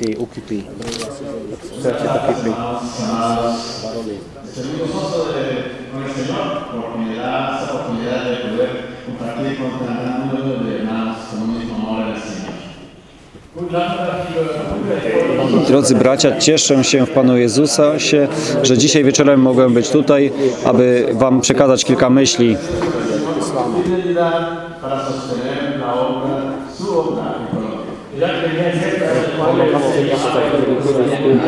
s'est occupé. Ça s'est. Drodzy bracia, cieszę się w Panu Jezusa, się, że dzisiaj wieczorem mogłem być tutaj, aby Wam przekazać kilka myśli. Fidelidad para sostener la obra, su obra en Colombia.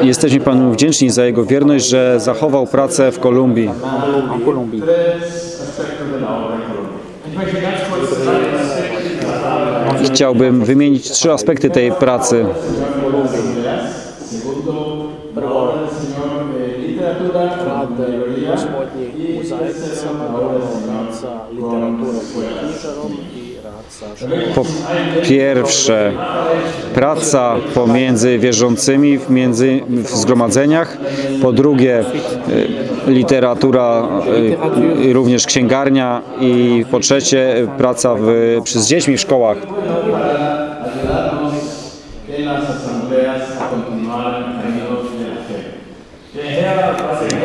Jesteśmy Panu wdzięczni za Jego wierność, że zachował pracę w Kolumbii. Chciałbym wymienić trzy aspekty tej pracy. Po pierwsze, praca pomiędzy wierzącymi w, między, w zgromadzeniach. Po drugie, y, literatura, y, również księgarnia. I po trzecie, praca w, z dziećmi w szkołach.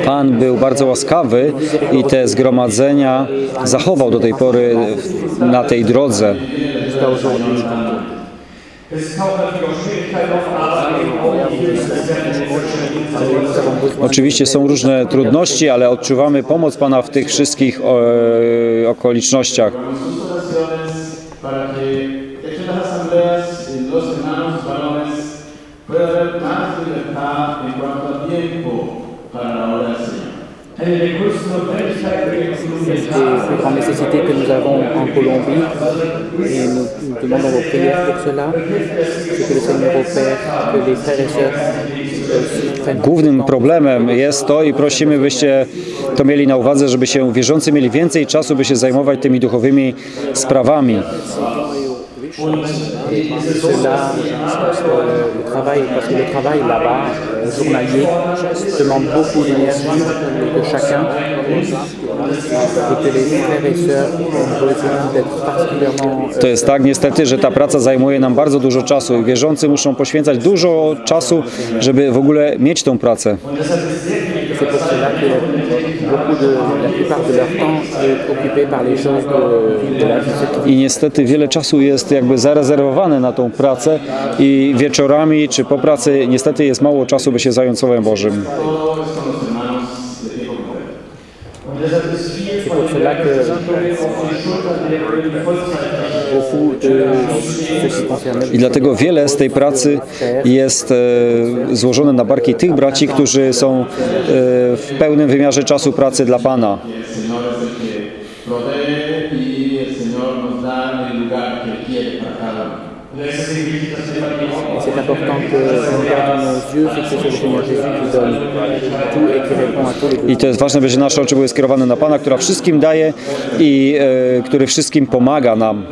Pan był bardzo łaskawy i te zgromadzenia zachował do tej pory na tej drodze. Oczywiście są różne trudności, ale odczuwamy pomoc Pana w tych wszystkich e, okolicznościach. pueda haber plus grandes nécessités que nous avons en Colombie, et nous, nous demandons vos prières pour cela, c'est que le Seigneur opère, que les frères et sœurs euh, Głównym problemem jest to i prosimy, byście to mieli na uwadze, żeby się wierzący mieli więcej czasu, by się zajmować tymi duchowymi sprawami. Euh, le travail, parce que le travail là-bas, journalier, demande beaucoup d'énergie de chacun To jest tak niestety, że ta praca zajmuje nam bardzo dużo czasu i wierzący muszą poświęcać dużo czasu, żeby w ogóle mieć tą pracę. C'est pour cela que beaucoup de, la plupart de leur temps est occupé par les choses de, de la vie I niestety wiele czasu jest jakby zarezerwowane na tą pracę i wieczorami czy po pracy niestety jest mało czasu, by się zająć Słowem Bożym. C'est pour cela que beaucoup de ce qui concerne I dlatego wiele z tej pracy jest e, złożone na barki tych braci, którzy są e, w pełnym wymiarze czasu pracy dla Pana. Que que c'est le Seigneur Jésus qui donne tout et qui répond à tous les besoins. I to jest ważne, by nasze oczy były skierowane na Pana, która wszystkim daje i e, który wszystkim pomaga nam.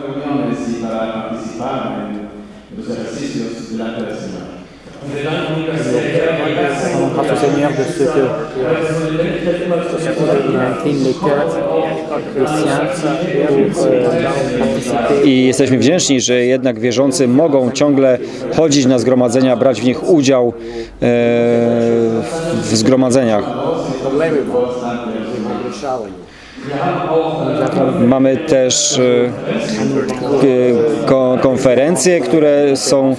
Seigneur de ce que euh, I jesteśmy wdzięczni, że jednak wierzący mogą ciągle chodzić na zgromadzenia, brać w nich udział e, w zgromadzeniach. Mamy też ko- konferencje, które są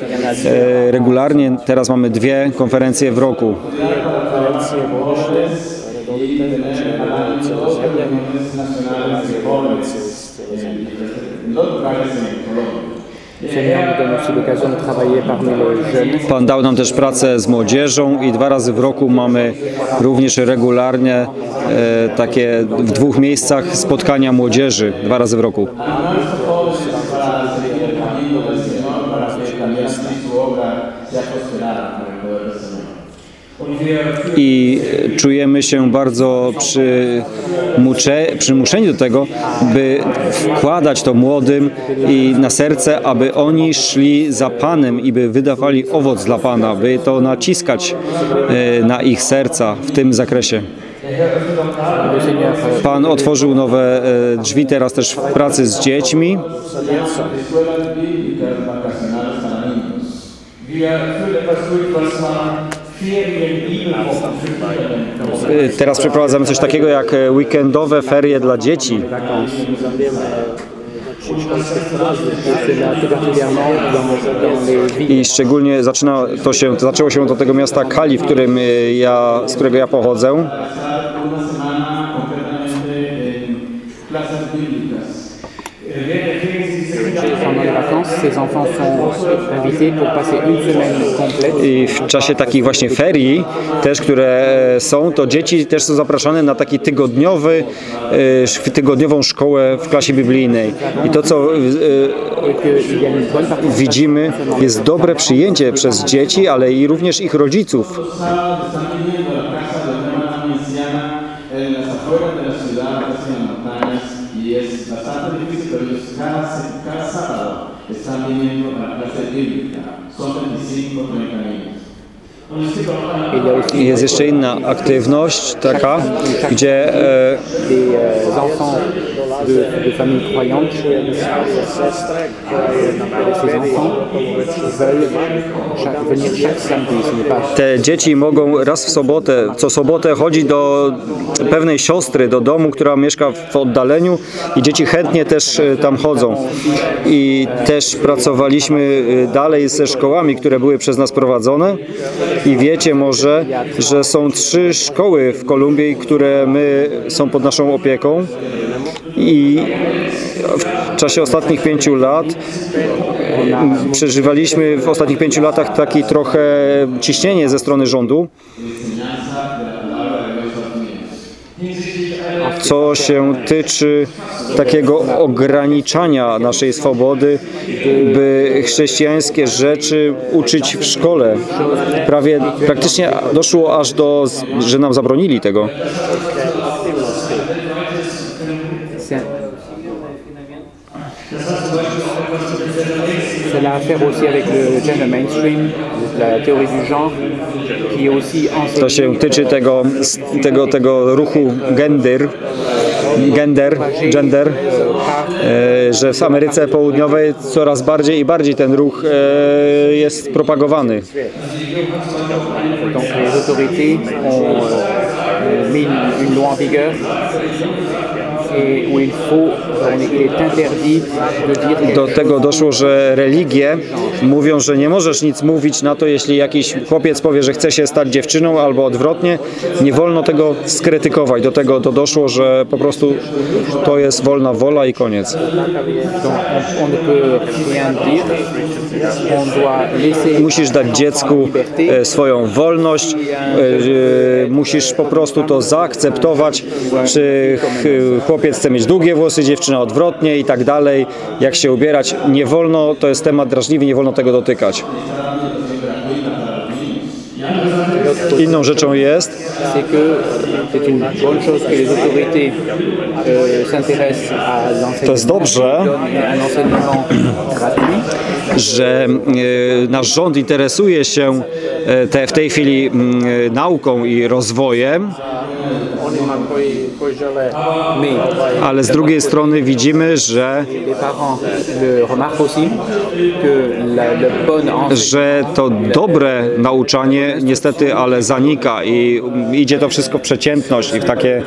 e, regularnie. Teraz mamy dwie konferencje w roku. Le Pan dał nam też pracę z młodzieżą i dwa razy w roku mamy również regularnie e, takie w dwóch miejscach spotkania młodzieży, dwa razy w roku. I czujemy się bardzo przymuszeni do tego, by wkładać to młodym i na serce, aby oni szli za Panem i by wydawali owoc dla Pana, by to naciskać e, na ich serca w tym zakresie. Pan otworzył nowe e, drzwi teraz też w pracy z dziećmi. Teraz przeprowadzamy coś takiego jak e, weekendowe ferie dla dzieci. I szczególnie zaczyna to się, zaczęło się do tego miasta Kali, w którym y, ja, z którego ja pochodzę. Enfants sont invités pour passer une semaine complète I w czasie takich właśnie ferii też, które e, są, to dzieci też są zapraszane na taki tygodniowy, e, tygodniową szkołę w klasie biblijnej. I to, co e, widzimy, jest dobre przyjęcie przez dzieci, ale i również ich rodziców. Jest jeszcze inna aktywność taka, gdzie e, te dzieci mogą raz w sobotę, co sobotę chodzić do pewnej siostry, do domu, która mieszka w oddaleniu i dzieci chętnie też e, tam chodzą. I też pracowaliśmy e, dalej ze szkołami, które były przez nas prowadzone i wiecie może, że są trzy szkoły w Kolumbii, które my są pod naszą opieką. I w czasie ostatnich pięciu lat przeżywaliśmy w ostatnich pięciu latach taki trochę ciśnienie ze strony rządu, co się tyczy takiego ograniczania naszej swobody, by chrześcijańskie rzeczy uczyć w szkole. Prawie praktycznie doszło aż do, że nam zabronili tego. A à faire aussi avec le gender mainstream, la théorie du genre, qui est aussi To się tyczy tego, tego, tego ruchu gender, gender, gender, e, że w Ameryce Południowej coraz bardziej i bardziej ten ruch e, jest propagowany. Donc les autorités ont euh, mis une loi en vigueur Do tego doszło, że religie mówią, że nie możesz nic mówić na to, jeśli jakiś chłopiec powie, że chce się stać dziewczyną albo odwrotnie. Nie wolno tego skrytykować. Do tego to doszło, że po prostu to jest wolna wola i koniec. Musisz dać dziecku e, swoją wolność, e, e, musisz po prostu to zaakceptować, czy ch- chłopiec chce mieć długie włosy, dziewczyna odwrotnie i tak dalej, jak się ubierać. Nie wolno, to jest temat drażliwy, nie wolno tego dotykać. Inną rzeczą jest, euh, to jest dobrze, że e, nasz rząd interesuje się e, te, w tej chwili mm, e, nauką i rozwojem, ale z drugiej strony widzimy, że że to dobre nauczanie niestety, ale zanika i idzie to wszystko w przeciętność i w takie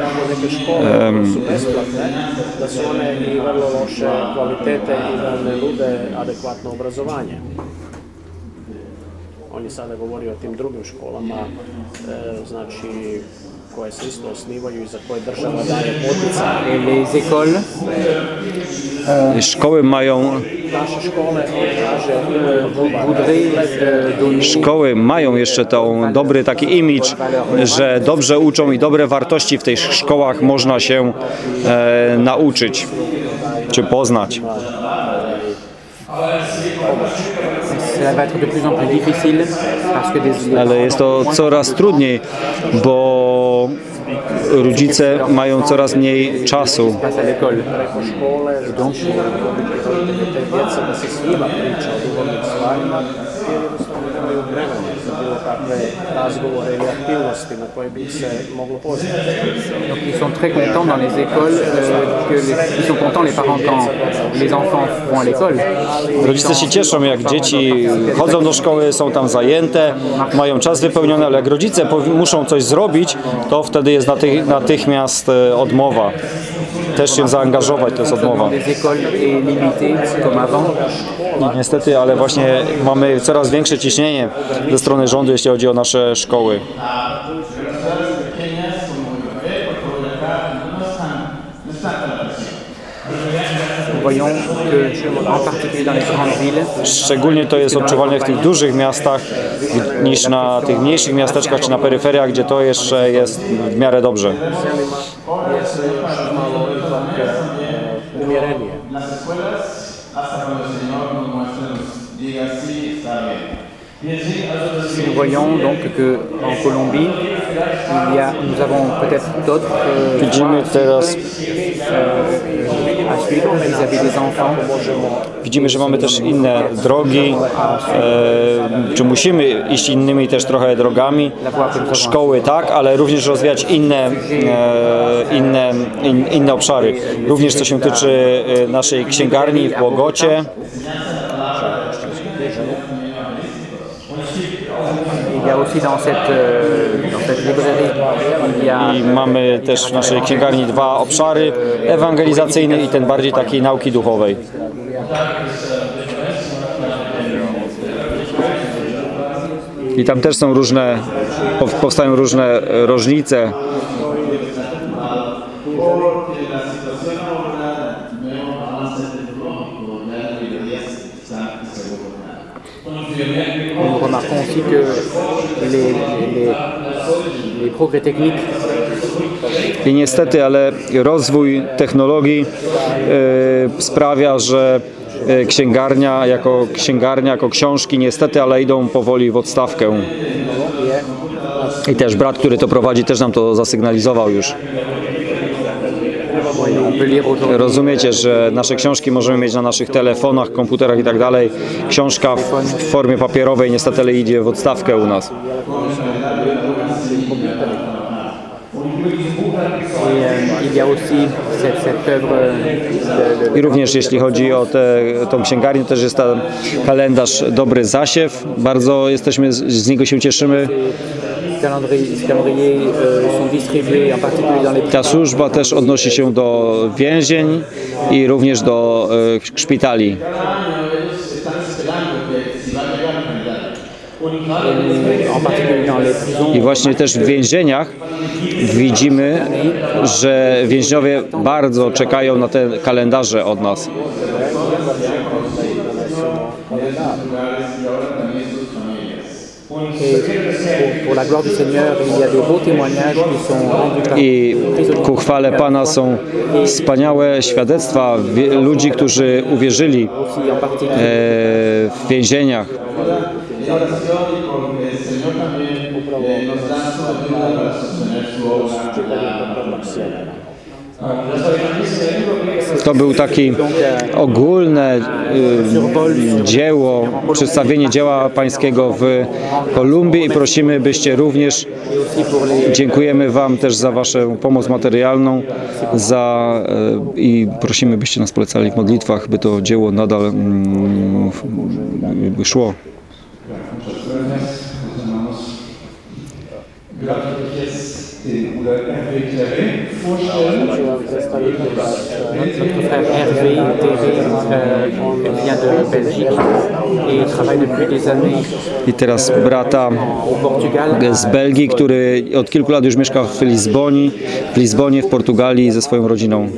obrazovanje. On je sada govorio o tim drugim školama, e, znači koje se isto osnivaju i za koje država daje poticaj. et les écoles szkoły mają e, donner szkoły mają jeszcze tą dobry taki imidż, że dobrze uczą i dobre wartości w tych szkołach można się e, nauczyć czy poznać. Cela va être de plus en plus difficile parce que des, Ale jest to coraz trudniej, bo rodzice mają coraz mniej czasu. passe jednostavno nemaju vremena za bilo kakve razgovore ili aktivnosti na koje bi se moglo pozvati. Donc ils sont très contents dans les écoles, euh, que les- ils sont contents les parents quand les enfants vont à l'école. Rodzice się cieszą, jak dzieci chodzą do szkoły, są tam zajęte, mają czas wypełniony, ale jak rodzice muszą coś zrobić, to wtedy jest naty- natychmiast e, odmowa. Też się zaangażować, to jest odmowa. I niestety, ale właśnie mamy coraz większe ciśnienie ze strony rządu, jeśli chodzi o nasze szkoły. Szczególnie to jest odczuwalne w tych dużych miastach niż na tych mniejszych miasteczkach czy na peryferiach, gdzie to jeszcze jest w miarę dobrze. Nous voyons donc que en Colombie, il y a, nous avons peut-être d'autres euh, Widzimy teraz, à suivre vis-à-vis des enfants. widzimy, że mamy też inne drogi, e, czy musimy iść innymi też trochę drogami. Szkoły tak, ale również rozwijać inne, e, inne, in, inne obszary. Również co się tyczy e, naszej księgarni w Bogocie. Il y a aussi dans cette, euh, dans cette librairie, il y a I mamy też w naszej księgarni dwa obszary, ewangelizacyjny i ten bardziej takiej nauki duchowej. I tam też są różne, pow- powstają różne różnice. Aussi que les, les- les progrès techniques I niestety, ale rozwój technologii e, sprawia, że e, księgarnia jako księgarnia, jako książki niestety, ale idą powoli w odstawkę. I też brat, który to prowadzi, też nam to zasygnalizował już. Rozumiecie, że nasze książki możemy mieć na naszych telefonach, komputerach i tak dalej. Książka w, w formie papierowej niestety idzie w odstawkę u nas. I również jeśli chodzi o tę tą księgarnię, też jest ten kalendarz Dobry Zasiew. Bardzo jesteśmy, z niego się cieszymy. Calendrier, euh, sont distribués en particulier dans les Ta służba też odnosi się do więzień i również do e, szpitali. I właśnie też w więzieniach widzimy, że więźniowie bardzo czekają na te kalendarze od nas. La gloire du Seigneur, il y a des beaux témoignages qui sont I ku chwale Pana są wspaniałe świadectwa ludzi, którzy uwierzyli e, w więzieniach. To był taki ogólne y, dzieło, przedstawienie dzieła pańskiego w Kolumbii i prosimy, byście również Dziękujemy Wam też za Waszą pomoc materialną za, e, i prosimy, byście nas polecali w modlitwach, by to dzieło nadal mm, szło. I teraz brata z Belgii, który od kilku lat już mieszka w Lizbonii, w Lizbonie, w Portugalii ze swoją rodziną.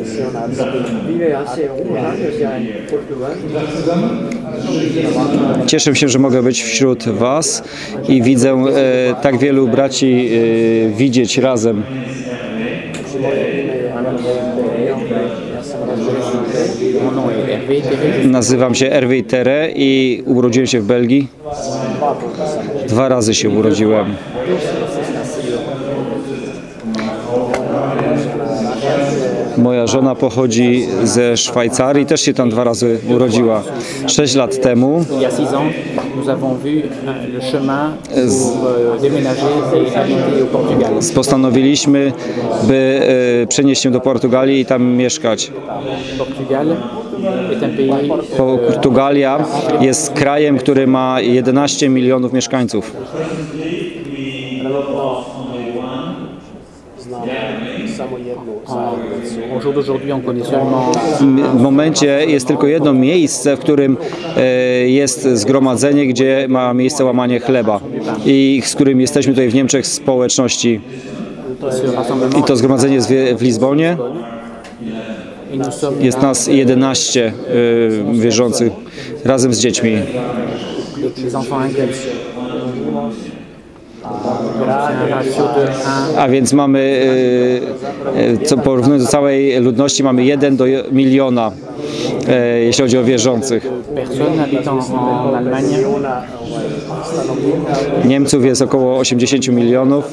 Cieszę się, że mogę być wśród Was i widzę e, tak wielu braci e, widzieć razem. Nazywam się Hervé Tere i urodziłem się w Belgii. Dwa razy się urodziłem. Moja żona pochodzi ze Szwajcarii, też się tam dwa razy urodziła. Sześć lat temu euh, euh, postanowiliśmy, by e, przenieść się do Portugalii i tam mieszkać. Pays Portugalia jest krajem, który ma 11 milionów mieszkańców. Samo jednu W momencie jest tylko jedno miejsce, w którym e, jest zgromadzenie, gdzie ma miejsce łamanie chleba i z którym jesteśmy tutaj w Niemczech społeczności. I to zgromadzenie jest w- Lizbonie. Jest nas 11 e, wierzących razem z dziećmi. les, les enfants inclus. Donc c'est un ratio de 1 A więc mamy, e, e, co porównując do całej ludności, mamy 1 do miliona, e, jeśli chodzi o wierzących. Niemców jest około 80 milionów.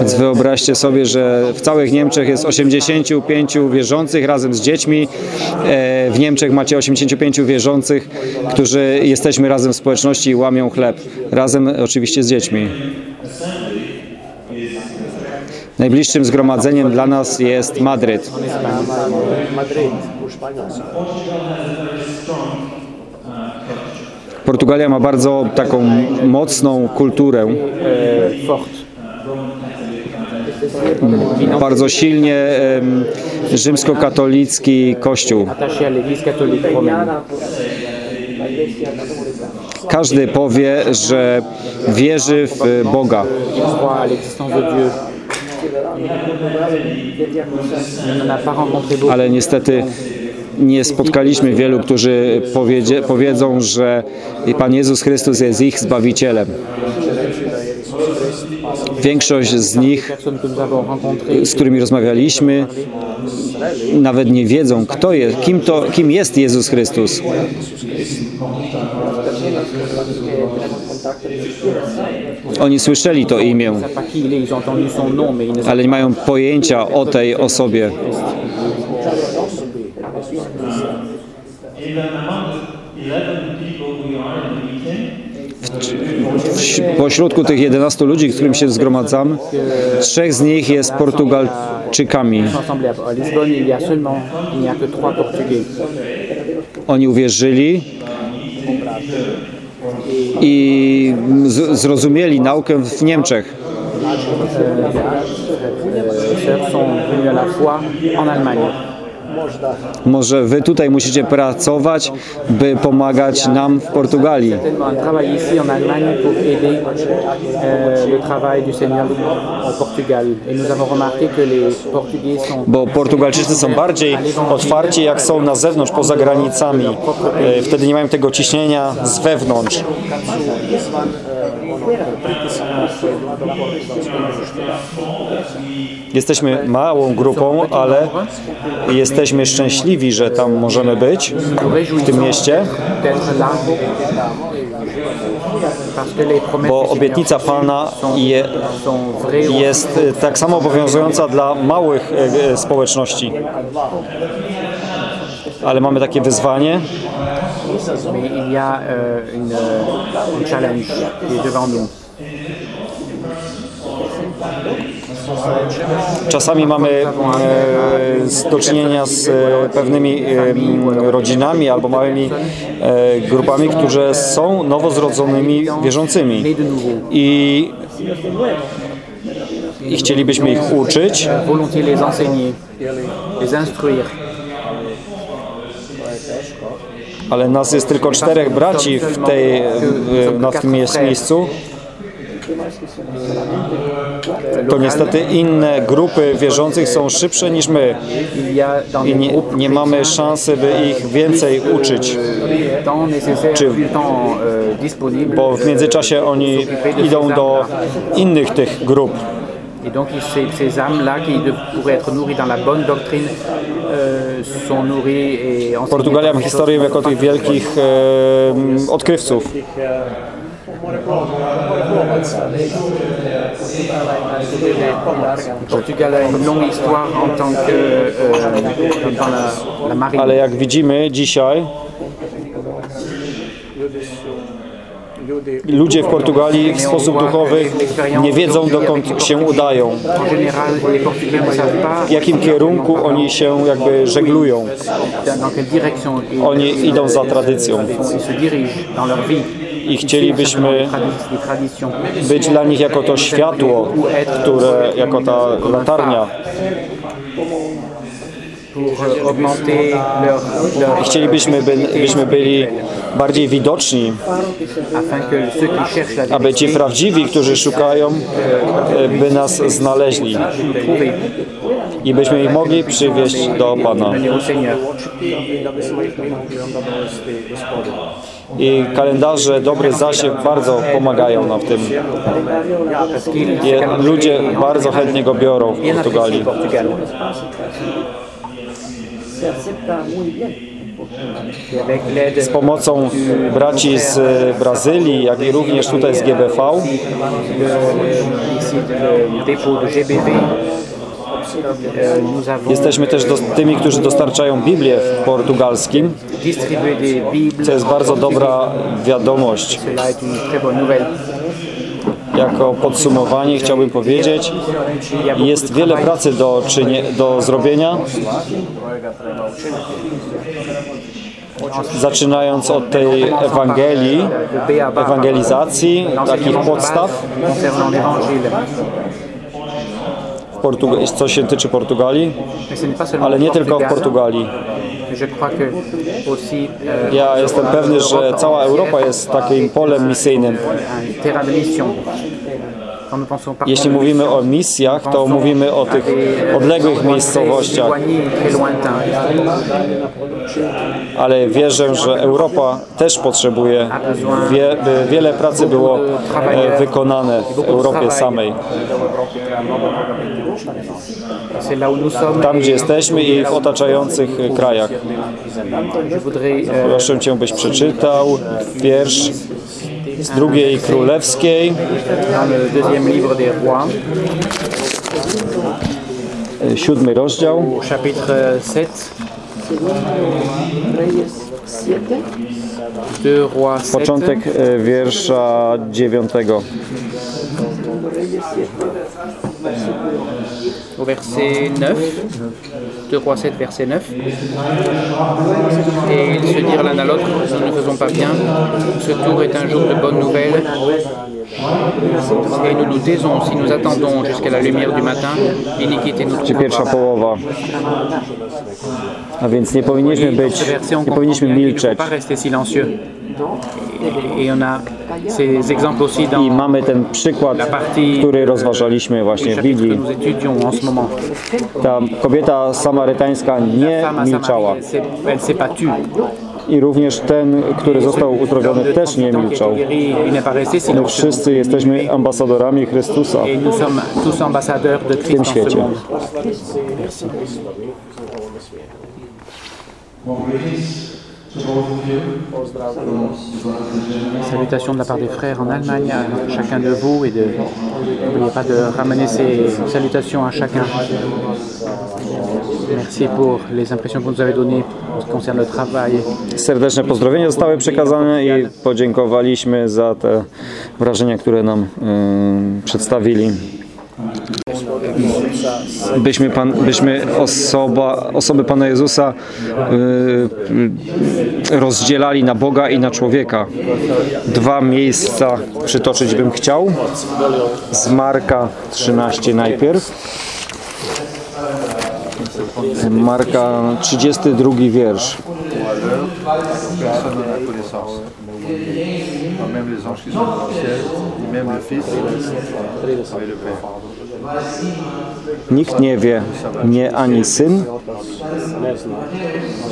Więc wyobraźcie sobie, że w całych Niemczech jest 85 wierzących razem z dziećmi. E, W Niemczech macie 85 wierzących, którzy jesteśmy razem w społeczności i łamią chleb. Razem oczywiście z dziećmi. Najbliższym zgromadzeniem dla nas jest Madryt. Španjolskoj. Portugalia ma bardzo taką mocną kulturę, forte. bardzo silnie rzymskokatolicki kościół. Każdy powie, że wierzy w Boga. Ale niestety nie spotkaliśmy wielu, którzy powiedzie, powiedzą, że Pan Jezus Chrystus jest ich Zbawicielem. Większość z nich, z którymi rozmawialiśmy, nawet nie wiedzą, kto jest, kim, to, kim jest Jezus Chrystus. Oni słyszeli to imię, ale nie mają pojęcia o tej osobie. Pośrodku tych 11 ludzi, z którymi się zgromadzam, trzech z nich jest Portugalczykami. Oni uwierzyli i zrozumieli naukę w Niemczech. Sont venues à foi en Allemagne. Może wy tutaj musicie pracować, by pomagać nam w Portugalii. Euh, Bo Portugalczycy są bardziej otwarci, jak są na zewnątrz, poza granicami. E, Wtedy nie mają tego ciśnienia z wewnątrz. Jesteśmy małą grupą, ale jesteśmy szczęśliwi, że tam możemy być, w tym mieście, bo obietnica Pana je, jest tak samo obowiązująca dla małych e, e, społeczności. Ale mamy takie wyzwanie, Czasami mamy e, do czynienia z e, pewnymi e, rodzinami albo małymi grupami, które są nowo zrodzonymi wierzącymi. I, i chcielibyśmy ich uczyć, ale nas jest tylko czterech braci w, tej, na tym miejsc- miejscu. To niestety inne grupy wierzących są szybsze niż my i nie, nie mamy szansy, by ich więcej uczyć. Czy- bo w międzyczasie oni idą do innych tych grup. Et donc ces, ces âmes-là qui pourraient être nourries dans la bonne doctrine euh, sont nourries et enseignées Portugalia ma historię jako tych wielkich e, odkrywców. Portugal a une longue histoire en tant que euh, dans la, la marine. Ale jak widzimy dzisiaj, ludzie w Portugalii w sposób duchowy nie wiedzą dokąd się udają, w jakim kierunku oni się jakby żeglują. Oni idą za tradycją i chcielibyśmy być dla nich jako to światło, które, jako ta latarnia. I chcielibyśmy, by, byśmy byli bardziej widoczni, aby ci prawdziwi, którzy szukają, by nas znaleźli i byśmy ich mogli przywieźć do Pana. I kalendarze Dobry Zasiew bardzo pomagają nam w tym. Ludzie bardzo chętnie go biorą w Portugalii. Z pomocą braci z Brazylii, jak i również tutaj z GBV, jesteśmy też do, tymi, którzy dostarczają Biblię w portugalskim, co jest bardzo dobra wiadomość. Jako podsumowanie chciałbym powiedzieć, jest wiele pracy do, czynie, do zrobienia, zaczynając od tej Ewangelii, ewangelizacji, takich podstaw, Portuga- co się tyczy Portugalii, ale nie tylko w Portugal. Portugalii. Ja jestem pewny, że cała Europa jest takim polem misyjnym. Jeśli mówimy o misjach, to mówimy o tych odległych miejscowościach, ale wierzę, że Europa też potrzebuje, wie, wiele pracy było e, wykonane w Europie samej. C'est là où nous sommes. Tam, gdzie jesteśmy i w otaczających krajach. Proszę Cię, byś przeczytał wiersz z drugiej królewskiej, siódmy rozdział, au chapitre 7. Deux rois 7, początek e, wiersza dziewiątego. Au verset 9. Deux rois 7, verset 9. Et ils se dirent l'un à l'autre, nous ne faisons pas bien. Ce tour est un jour de bonne nouvelle. Et nous nous taisons si nous attendons jusqu'à la lumière du matin. Iniquité nous pierwsza połowa. A więc nie powinniśmy być, nie powinniśmy milczeć. Et, on a ces exemples aussi dans I mamy ten przykład, który rozważaliśmy właśnie w Biblii. Ta kobieta samarytańska nie milczała. I również ten, który został uzdrowiony, też nie milczał. My wszyscy jesteśmy ambasadorami Chrystusa Christ tym świecie. monde. Salutations de la part des frères en Allemagne à chacun de vous et de n'oubliez pas de ramener ces salutations à chacun. Merci pour les impressions que vous nous avez données en ce qui concerne le travail. Serdeczne pozdrowienia zostały przekazane i podziękowaliśmy za te wrażenia, które nam ym, przedstawili. Byśmy, pan, byśmy osoba, osoby Pana Jezusa y, rozdzielali na Boga i na człowieka. Dwa miejsca przytoczyć bym chciał. Z Marka 13 najpierw. Marka 32 wiersz. Personne connaissance. Même les anges qui sont dans le ciel, même le Fils, le Père. Nikt nie wie, nie ani syn.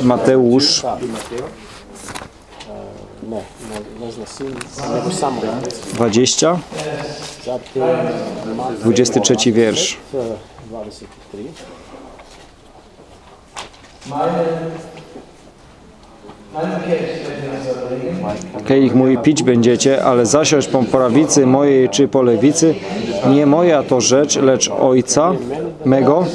Mateusz Ne, ne, ne zna sin, nego samo otac. 20, Zatim Matej 23 wiersz. 23. Kielich mój pić będziecie, ale zasiąść po prawicy mojej czy po lewicy, nie moja to rzecz, lecz Ojca mego,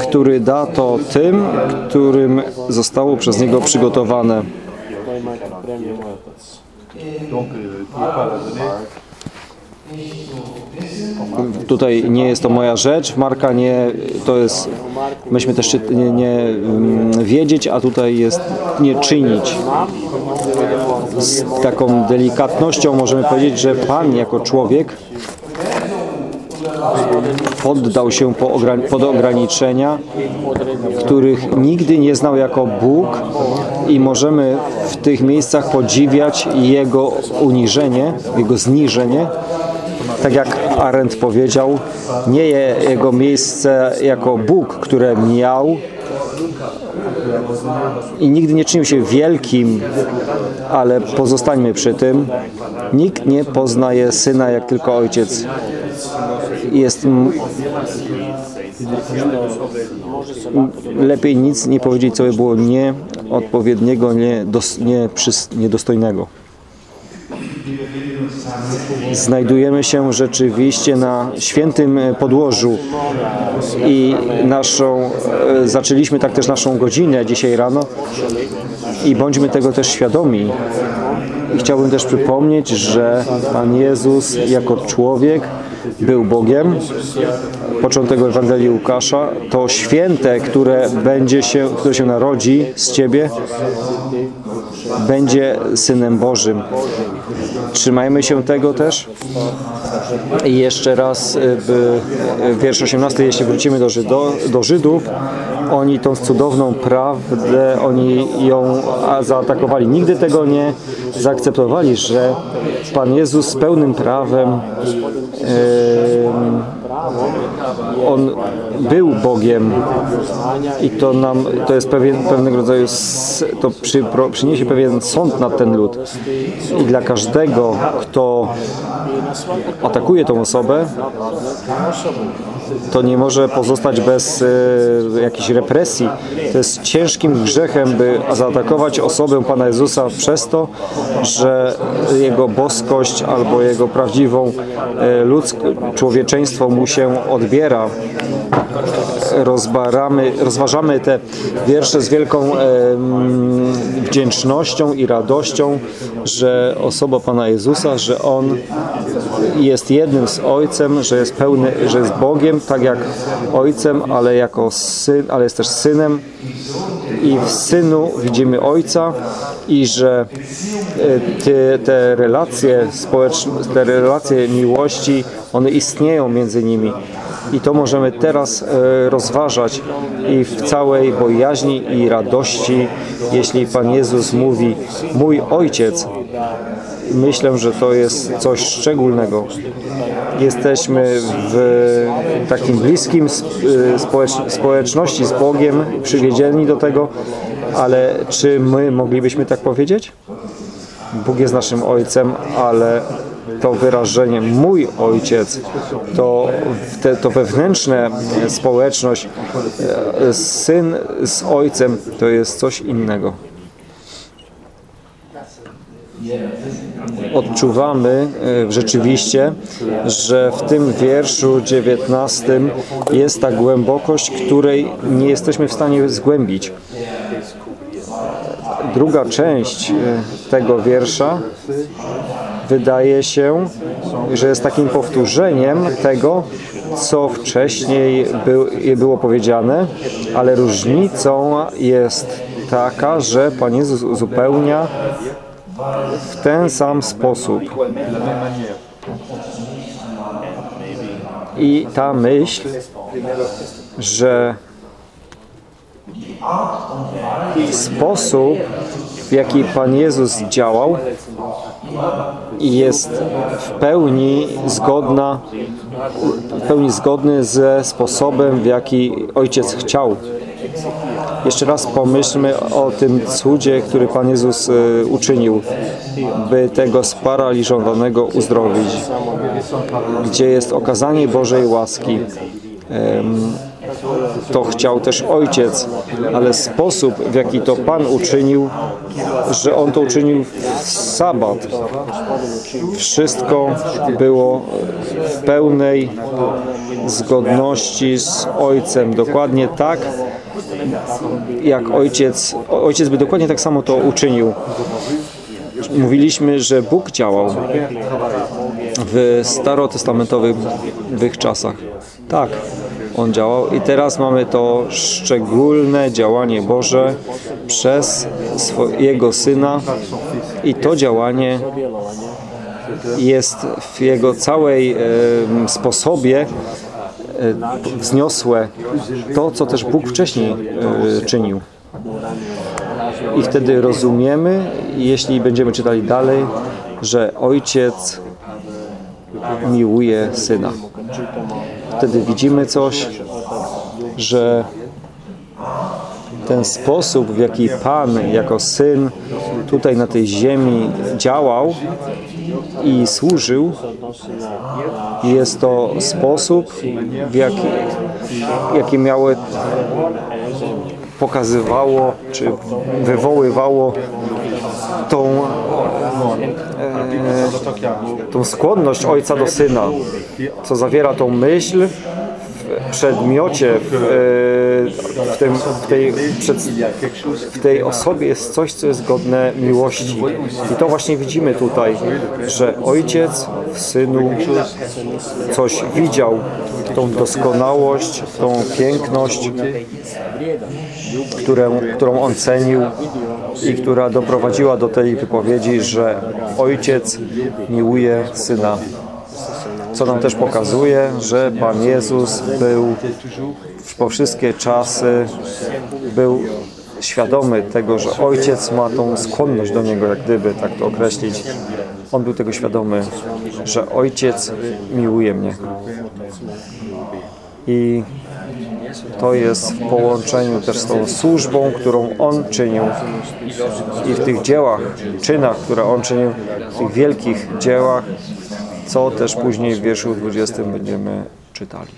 który da to tym, którym zostało przez Niego przygotowane. Donc, Tutaj nie jest to moja rzecz, Marka nie, to jest, myśmy też nie, nie mm, wiedzieć, a tutaj jest nie czynić. Z taką delikatnością możemy powiedzieć, że Pan jako człowiek poddał się pod ograniczenia, których nigdy nie znał jako Bóg i możemy w tych miejscach podziwiać Jego uniżenie, Jego zniżenie, tak jak Arendt powiedział, nie je jego miejsce jako Bóg, które miał i nigdy nie czynił się wielkim, ale pozostańmy przy tym. Nikt nie poznaje Syna jak tylko Ojciec. Jest lepiej nic nie powiedzieć, co by było nieodpowiedniego, nie, dos, nie przys- niedostojnego. Znajdujemy się rzeczywiście na świętym podłożu i naszą, e, zaczęliśmy tak też naszą godzinę dzisiaj rano i bądźmy tego też świadomi. I chciałbym też przypomnieć, że Pan Jezus jako człowiek był Bogiem. Początek Ewangelii Łukasza to święte, które będzie się, które się narodzi z Ciebie, będzie Synem Bożym. Trzymajmy się tego też. I jeszcze raz y, y, wiersz 18, jeśli wrócimy do, Żydo, do Żydów, oni tą cudowną prawdę, oni ją zaatakowali. Nigdy tego nie zaakceptowali, że Pan Jezus z pełnym prawem em, on był Bogiem i to nam, to jest pewien, pewnego rodzaju, to przy, przyniesie pewien sąd nad ten lud. I dla każdego, kto atakuje tą osobę, to nie może pozostać bez e, jakiejś represji. To jest ciężkim grzechem, by zaatakować osobę Pana Jezusa przez to, że Jego boskość albo Jego prawdziwą e, ludzk, człowieczeństwo mu się odbiera. Rozbaramy, rozważamy te wiersze z wielką em, wdzięcznością i radością, że osoba Pana Jezusa, że On jest jednym z Ojcem, że jest pełny, że jest Bogiem, tak jak Ojcem, ale jako syn, ale jest też Synem i w Synu widzimy Ojca i że e, te, te relacje społeczne, te relacje miłości, one istnieją między nimi. I to możemy teraz e, rozważać i w całej bojaźni i radości, jeśli Pan Jezus mówi mój Ojciec, myślę, że to jest coś szczególnego. Jesteśmy w takim bliskim y, społecz- społeczności z Bogiem, przywiedzieni do tego, ale czy my moglibyśmy tak powiedzieć? Bóg jest naszym Ojcem, ale to wyrażenie mój Ojciec, to, te, to wewnętrzne społeczność, e, syn z Ojcem, to jest coś innego. Odczuwamy e, rzeczywiście, że w tym wierszu 19 jest ta głębokość, której nie jesteśmy w stanie zgłębić. Druga część e, tego wiersza wydaje się, że jest takim powtórzeniem tego, co wcześniej był, było powiedziane, ale różnicą jest taka, że Pan Jezus uzupełnia w ten sam sposób. I ta myśl, że sposób, w jaki Pan Jezus działał, jest w pełni zgodna, w pełni zgodny ze sposobem, w jaki Ojciec chciał. Jeszcze raz pomyślmy o tym cudzie, który Pan Jezus e, uczynił, by tego sparaliżowanego uzdrowić, gdzie jest okazanie Bożej łaski. To chciał też Ojciec, ale sposób, w jaki to Pan uczynił, że On to uczynił w sabat. Wszystko było w pełnej zgodności z Ojcem. Dokładnie tak, jak Ojciec, Ojciec by dokładnie tak samo to uczynił. Mówiliśmy, że Bóg działał w starotestamentowych czasach. Tak, On działał i teraz mamy to szczególne działanie Boże przez swojego Syna i to działanie jest w Jego całej sposobie wzniosłe to, co też Bóg wcześniej e, czynił. I wtedy rozumiemy, jeśli będziemy czytali dalej, że Ojciec miłuje Syna. Wtedy widzimy coś, że ten sposób, w jaki Pan jako Syn tutaj na tej ziemi działał i służył, jest to sposób, w jaki, jaki miały pokazywało, czy wywoływało tą, e, tą skłonność ojca do syna, co zawiera tą myśl w przedmiocie, w, e, w, tym, w, tej, przed, w tej osobie jest coś, co jest godne miłości. I to właśnie widzimy tutaj, że ojciec w synu coś widział, tą doskonałość, tą piękność, którą, którą on cenił i która doprowadziła do tej wypowiedzi, że ojciec miłuje syna. Co nam też pokazuje, że Pan Jezus był po wszystkie czasy był świadomy tego, że ojciec ma tą skłonność do niego, jak gdyby tak to określić. On był tego świadomy, że ojciec miłuje mnie. I to jest w połączeniu też z tą służbą, którą On czynił i w tych dziełach, czynach, które On czynił, w tych wielkich dziełach, co też później w wierszu 20 będziemy czytali.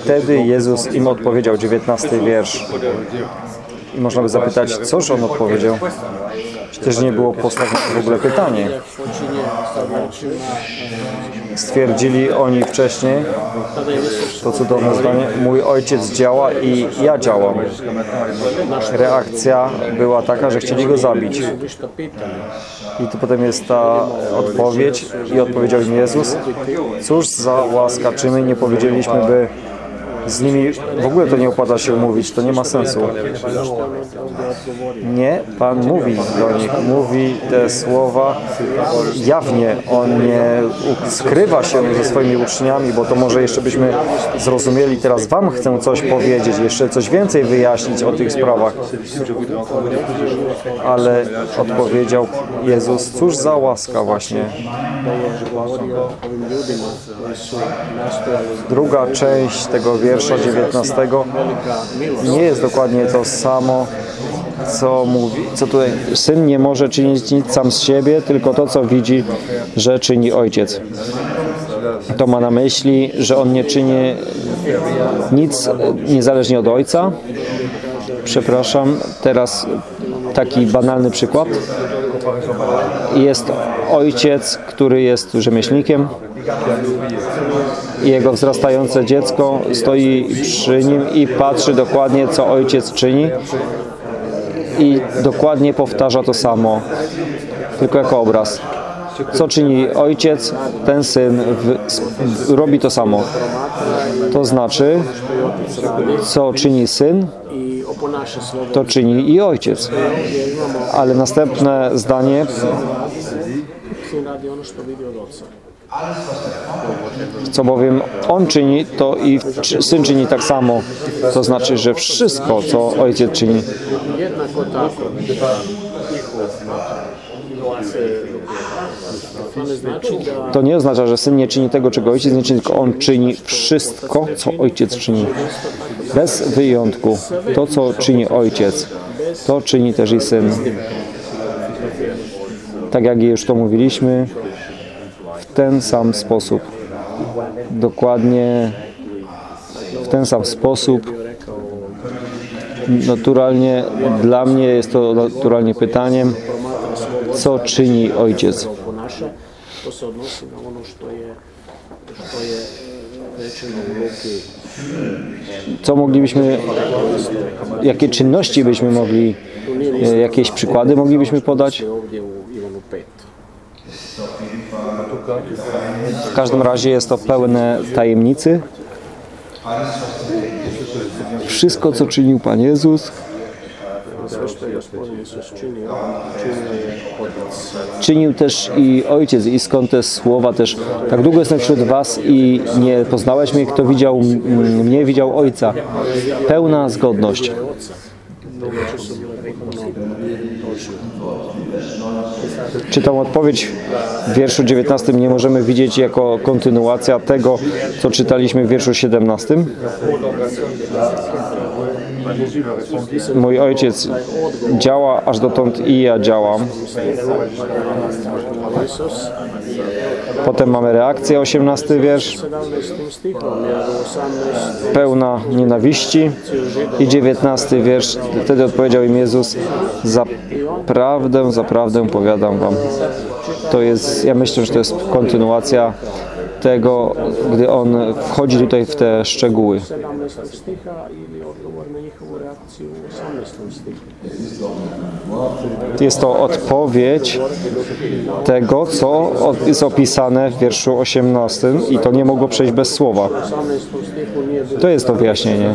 Wtedy Jezus im odpowiedział, 19 wiersz. I można by zapytać, coż on odpowiedział? Przecież nie było postawione w ogóle pytanie. Stwierdzili oni wcześniej to cudowne zdanie, mój ojciec działa i ja działam. Reakcja była taka, że chcieli go zabić. I tu potem jest ta odpowiedź i odpowiedział im Jezus, cóż za łaska, czy my nie powiedzieliśmy, by z nimi w ogóle to nie opłaca się mówić, to nie ma sensu. Nie, Pan mówi do nich, mówi te słowa jawnie. On nie skrywa się ze swoimi uczniami, bo to może jeszcze byśmy zrozumieli. Teraz Wam chcę coś powiedzieć, jeszcze coś więcej wyjaśnić o tych sprawach. Ale odpowiedział Jezus, cóż za łaska właśnie. Druga część tego wiersza 19 nie jest dokładnie to samo, co mówi, co tutaj syn nie może czynić nic sam z siebie, tylko to, co widzi, że czyni ojciec. To ma na myśli, że on nie czyni nic niezależnie od ojca. Przepraszam, teraz taki banalny przykład. Jest ojciec, który jest rzemieślnikiem jego wzrastające dziecko stoi przy nim i patrzy dokładnie, co ojciec czyni i dokładnie powtarza to samo, tylko jako obraz. Co czyni ojciec, ten syn w, robi to samo. To znaczy, co czyni syn, to czyni i ojciec. Ale następne zdanie co bowiem on czyni, to i syn czyni tak samo. To znaczy, że wszystko, co ojciec czyni, To nie oznacza, że syn nie czyni tego, czego ojciec nie czyni, tylko on czyni wszystko, co ojciec czyni. Bez wyjątku. To, co czyni ojciec, to czyni też i syn. Tak jak już to mówiliśmy, ten sam sposób. Dokładnie w ten sam sposób. Naturalnie dla mnie jest to naturalnie pytaniem, co czyni ojciec. Co moglibyśmy, jakie czynności byśmy mogli, e, jakieś przykłady moglibyśmy podać? W każdym razie jest to pełne tajemnicy. Wszystko, co czynił Pan Jezus, czynił też i Ojciec i skąd te słowa też tak długo jestem wśród Was i nie poznałeś mnie, kto widział mnie, widział Ojca. Pełna zgodność. Czy tą odpowiedź w wierszu 19 nie możemy widzieć jako kontynuacja tego, co czytaliśmy w wierszu 17? Mój ojciec działa aż dotąd i ja działam. Potem mamy reakcję, 18 wiersz, 17. stihom, jer u 18. pełna nienawiści. I 19 wiersz, wtedy odpowiedział im Jezus, zaprawdę, zaprawdę powiadam wam. To jest, ja myślę, że to jest kontynuacja tego, gdy on wchodzi tutaj w te szczegóły. 17. stiha ili odgovor na njihovu reakciju u 18. stihu. Jest to odpowiedź tego, co jest opisane w wierszu 18 i to nie mogło przejść bez słowa. U 18. stihu nije bilo, To jest to wyjaśnienie.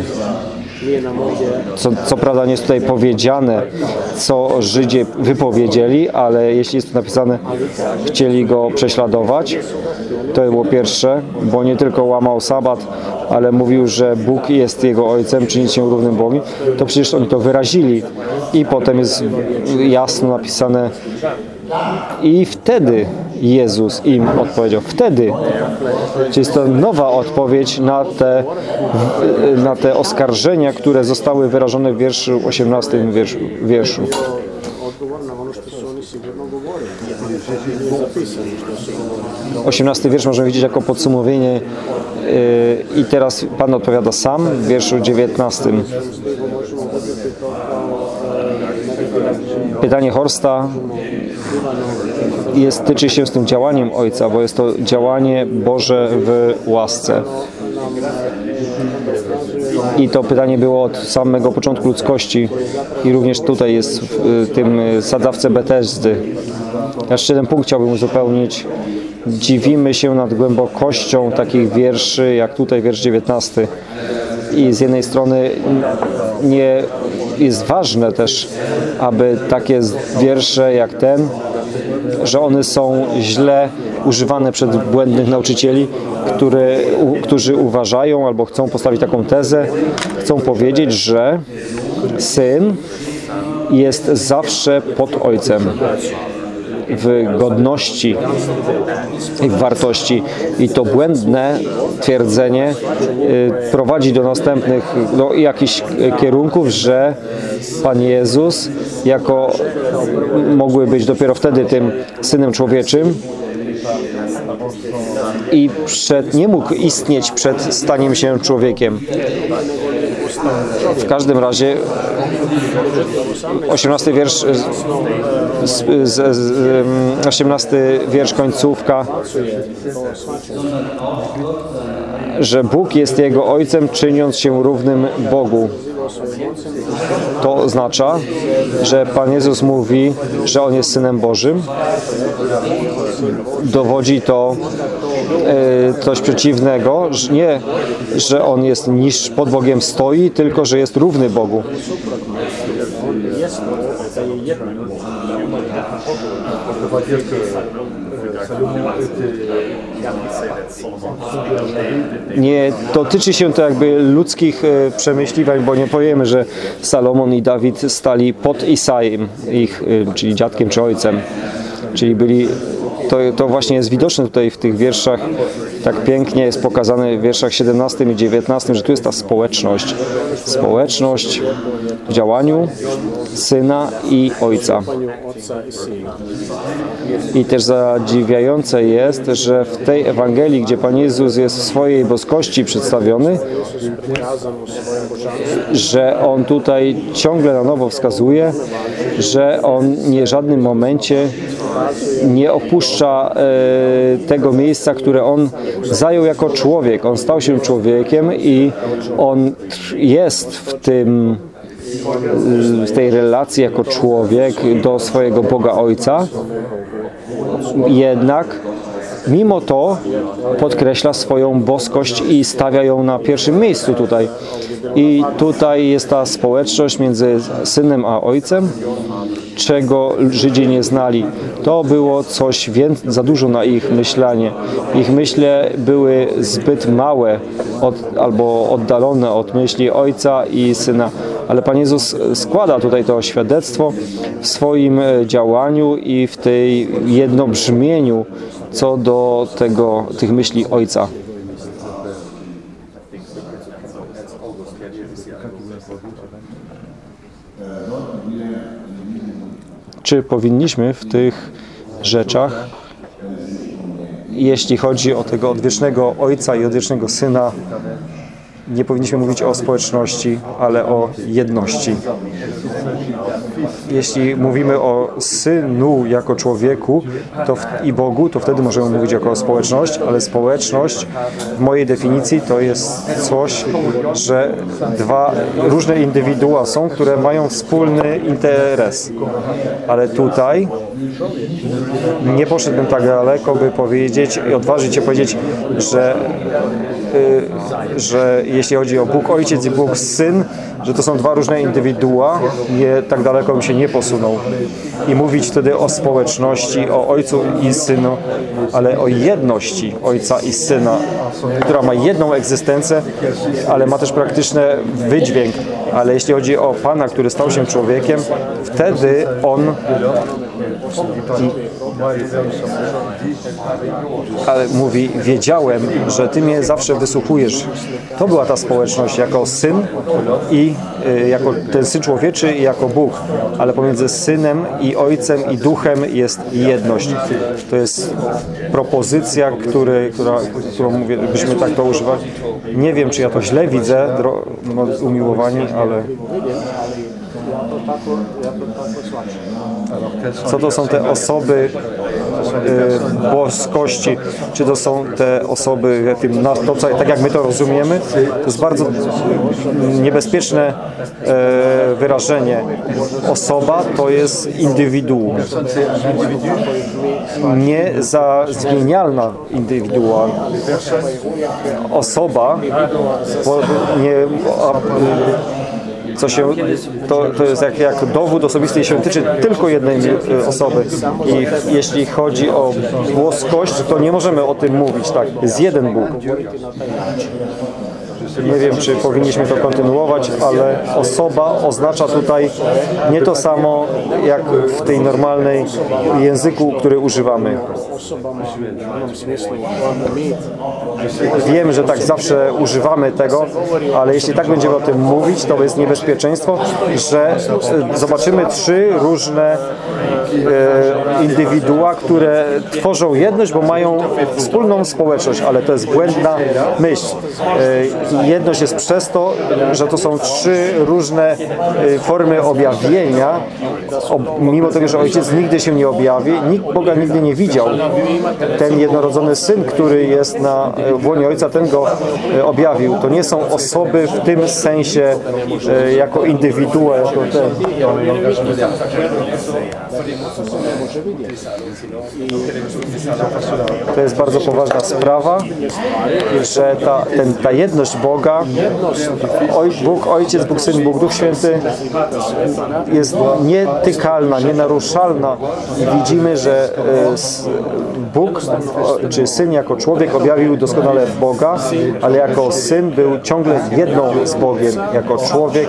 Co, co prawda nie jest tutaj powiedziane, co Żydzie wypowiedzieli, ale jeśli jest tu napisane, chcieli go prześladować, to było pierwsze, bo nie tylko łamał sabat, ale mówił, że Bóg jest jego ojcem, czynić się równym Bogiem, to przecież oni to wyrazili. I potem jest jasno napisane, i wtedy Jezus im odpowiedział. Wtedy. Czyli jest to nowa odpowiedź na te, na te oskarżenia, które zostały wyrażone w wierszu 18 wierszu. wierszu. 18 wiersz możemy widzieć jako podsumowanie yy, i teraz Pan odpowiada sam w wierszu 19. Stihu možemo vidjeti to kao e, Pytanie Horsta jest, tyczy się z tym działaniem Ojca, bo jest to działanie Boże w łasce. I to pytanie było od samego początku ludzkości i również tutaj jest w y, tym sadzawce Betesdy. Jeszcze jeden punkt chciałbym uzupełnić. Dziwimy się nad głębokością takich wierszy, jak tutaj wiersz 19. I z jednej strony nie jest ważne też, aby takie wiersze jak ten że one są źle używane przez błędnych nauczycieli, które, u, którzy uważają albo chcą postawić taką tezę, chcą powiedzieć, że syn jest zawsze pod ojcem w godności i w wartości. I to błędne twierdzenie y, prowadzi do następnych, do jakichś kierunków, że Pan Jezus jako mogły być dopiero wtedy tym Synem Człowieczym i przed, nie mógł istnieć przed staniem się człowiekiem. W każdym razie 18 wiersz z, z, z, 18 wiersz końcówka że Bóg jest jego ojcem czyniąc się równym Bogu. To oznacza, że Pan Jezus mówi, że On jest Synem Bożym. Dowodzi to e, coś przeciwnego, nie, że On jest niż pod Bogiem stoi, tylko że jest równy Bogu. Nie dotyczy się to jakby ludzkich e, przemyśliwań, bo nie powiemy, że Salomon i Dawid stali pod Isaim, ich, e, czyli dziadkiem czy ojcem. czyli byli to, to właśnie jest widoczne tutaj w tych wierszach, tak pięknie jest pokazane w wierszach 17 i 19, że tu jest ta społeczność. Społeczność w działaniu Syna i Ojca. I też zadziwiające jest, że w tej Ewangelii, gdzie Pan Jezus jest w swojej boskości przedstawiony, że On tutaj ciągle na nowo wskazuje, że On nie w żadnym momencie nie opuszcza e, tego miejsca, które On zajął jako człowiek. On stał się człowiekiem i On jest w tym w tej relacji jako człowiek do swojego Boga Ojca, jednak mimo to podkreśla swoją boskość i stawia ją na pierwszym miejscu tutaj. I tutaj jest ta społeczność między synem a ojcem, czego Żydzi nie znali. To było coś więcej, za dużo na ich myślenie. Ich myśle były zbyt małe od, albo oddalone od myśli ojca i syna. Ale Pan Jezus składa tutaj to świadectwo w swoim e, działaniu i w tej jednobrzmieniu co do tego, tych myśli ojca. Czy powinniśmy w tych rzeczach, jeśli chodzi o tego odwiecznego Ojca i odwiecznego Syna, nie powinniśmy mówić o społeczności, ale o jedności. Jeśli mówimy o Synu jako człowieku to w, i Bogu, to wtedy możemy mówić jako społeczność, ale społeczność w mojej definicji to jest coś, że dwa różne indywidua są, które mają wspólny interes. Ale tutaj nie poszedłbym tak daleko, by powiedzieć i odważyć się powiedzieć, że, y, że jeśli chodzi o Bóg Ojciec i Bóg Syn, że to są dwa różne indywidua, nie, tak daleko bym się nie posunął. I mówić wtedy o społeczności, o Ojcu i Synu, ale o jedności Ojca i Syna, która ma jedną egzystencję, ale ma też praktyczny wydźwięk. Ale jeśli chodzi o Pana, który stał się człowiekiem, wtedy On ale mówi, wiedziałem, że Ty mnie zawsze wysłuchujesz. To była ta społeczność jako syn i y, jako ten syn człowieczy i jako Bóg, ale pomiędzy synem i ojcem i duchem jest jedność. To jest propozycja, który, która, którą mówię, byśmy tak to używali. Nie wiem, czy ja to źle widzę, no, umiłowani, ale Co to są te osoby e, boskości, czy to są te osoby, tym, na to, co, tak jak my to rozumiemy, to jest bardzo niebezpieczne e, wyrażenie. Osoba to jest indywiduum, nie za zmienialna indywidua. Osoba, nie, a, co się, to, to jest jak, jak dowód osobisty i się tyczy tylko jednej e, osoby. I jeśli chodzi o boskość, to nie możemy o tym mówić, tak, jest jeden Bóg. Nie wiem, czy powinniśmy to kontynuować, ale osoba oznacza tutaj nie to samo, jak w tej normalnej języku, który używamy. Wiem, że tak zawsze używamy tego, ale jeśli tak będziemy o tym mówić, to jest niebezpieczeństwo, że zobaczymy trzy różne e, indywidua, które tworzą jedność, bo mają wspólną społeczność, ale to jest błędna myśl. E, jedność jest przez to, że to są trzy różne e, formy objawienia, ob, mimo tego, że Ojciec nigdy się nie objawi, nikt Boga nigdy nie widział. Ten jednorodzony Syn, który jest na e, w Ojca, ten go e, objawił. To nie są osoby w tym sensie jako indywidua, jako te. To jest bardzo poważna sprawa, że ta, ten, ta jedność Boga, Bóg Ojciec, Bóg Syn, Bóg Duch Święty jest nietykalna, nienaruszalna i widzimy, że e, Bóg, czy Syn jako człowiek objawił doskonale Boga, ale jako Syn był ciągle jedną z Bogiem, jako człowiek,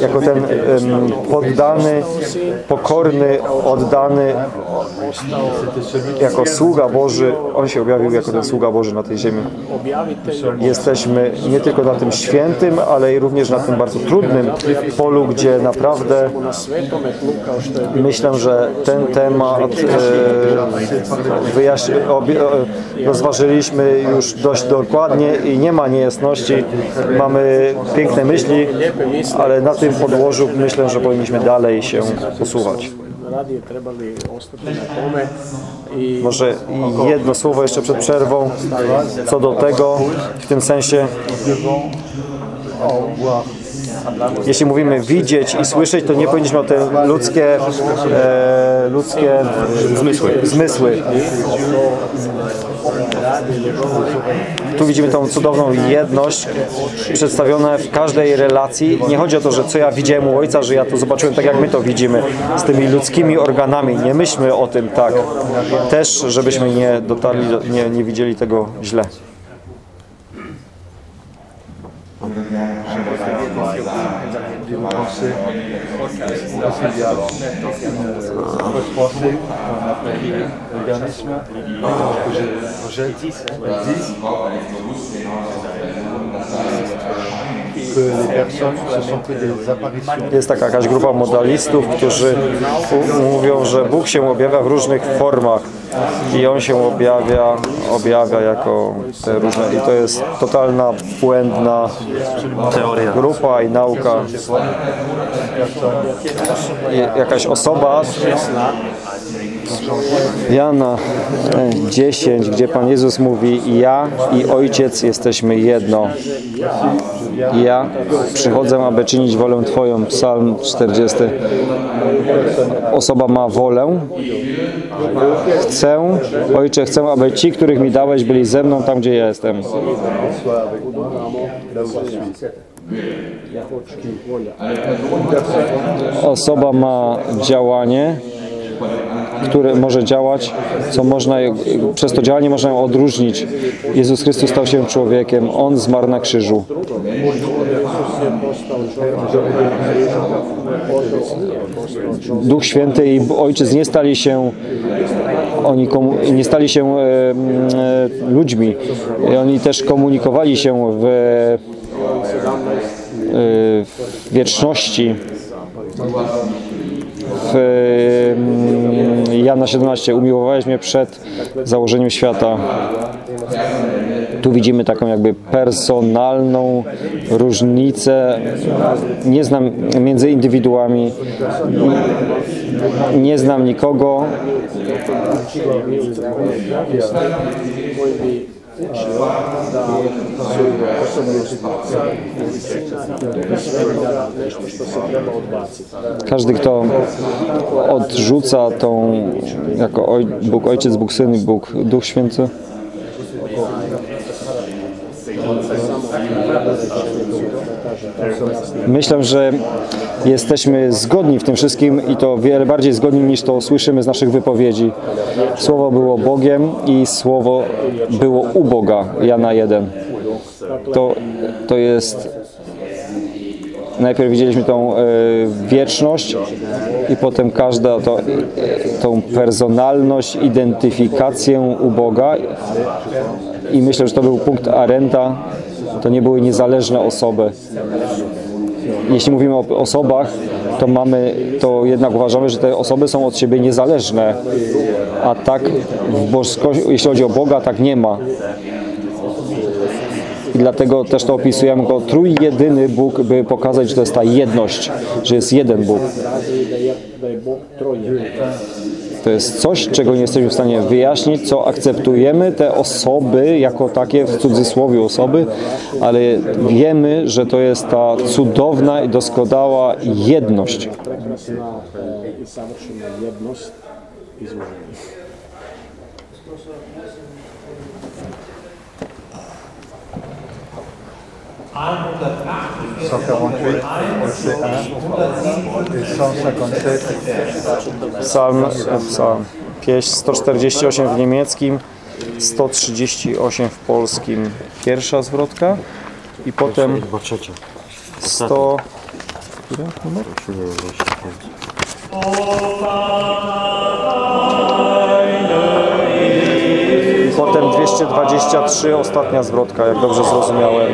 jako ten poddany, pokorny oddany jako sługa Boży. On się objawił jako ten sługa Boży na tej ziemi. Jesteśmy nie tylko na tym świętym, ale i również na tym bardzo trudnym polu, gdzie naprawdę myślę, że ten temat e, e, rozważyliśmy już dość dokładnie i nie ma niejasności. Mamy piękne myśli, ale na tym podłożu myślę, że powinniśmy dalej się posuwać. Radije trebali ostati na tome i Może jedno słowo jeszcze przed przerwą co do tego, w tym sensie, jeśli mówimy widzieć i słyszeć, to nie powinniśmy o te ludzkie, e, ludzkie zmysły. zmysły. Tu widzimy tą cudowną jedność przedstawiona w każdej relacji. Nie chodzi o to, że co ja widziałem u Ojca, że ja to zobaczyłem tak, jak my to widzimy, z tymi ludzkimi organami. Nie myślmy o tym tak. Też, żebyśmy nie dotarli, do, nie, nie widzieli tego źle. penser apparitions Jest taka jakaś grupa modalistów, którzy mówią, że Bóg się objawia w różnych formach i On się objawia, objawia jako te różne i to jest totalna błędna grupa i nauka. Jakaś osoba Jana e, 10, gdzie Pan Jezus mówi ja i Ojciec jesteśmy jedno. Ja przychodzę, aby czynić wolę Twoją. Psalm 40. Osoba ma wolę. Chcę, Ojcze, chcę, aby ci, których mi dałeś, byli ze mną tam, gdzie ja jestem. Osoba ma działanie, które może działać, co można, przez to działanie można ją odróżnić. Jezus Chrystus stał się człowiekiem, On zmarł na krzyżu. Duch Święty i Ojciec nie stali się oni nie stali się e, e, ludźmi. Oni też komunikowali się w wieczności. W mm, Jana 17 umiłowałeś mnie przed założeniem świata. Tu widzimy taką jakby personalną różnicę. Nie znam między indywiduami. Nie znam nikogo, Każdy, kto odrzuca tą, jako Bóg Ojciec, Bóg Syn i Bóg Duch Święty, myślę, że jesteśmy zgodni w tym wszystkim i to wiele bardziej zgodni niż to słyszymy z naszych wypowiedzi. Słowo było Bogiem i Słowo było u Boga, Jana 1. To, to jest najpierw widzieliśmy tą e, wieczność i potem każda to, e, tą personalność, identyfikację u Boga i myślę, że to był punkt Arenta, to nie były niezależne osoby. Jeśli mówimy o osobach, to mamy, to jednak uważamy, że te osoby są od siebie niezależne, a tak w jeśli chodzi o Boga, tak nie ma. I dlatego też to opisujemy jako trójjedyny Bóg, by pokazać, że to jest ta jedność, że jest jeden Bóg. To jest coś, czego nie jesteśmy w stanie wyjaśnić, co akceptujemy te osoby jako takie, w cudzysłowie osoby, ale wiemy, że to jest ta cudowna i doskonała jedność. I 148, verset 1 et 157 Psalm, psalm, pieśń 148 w niemieckim, 138 w polskim. Pierwsza zwrotka i potem 100... I 223, ostatnia zwrotka, jak dobrze zrozumiałem.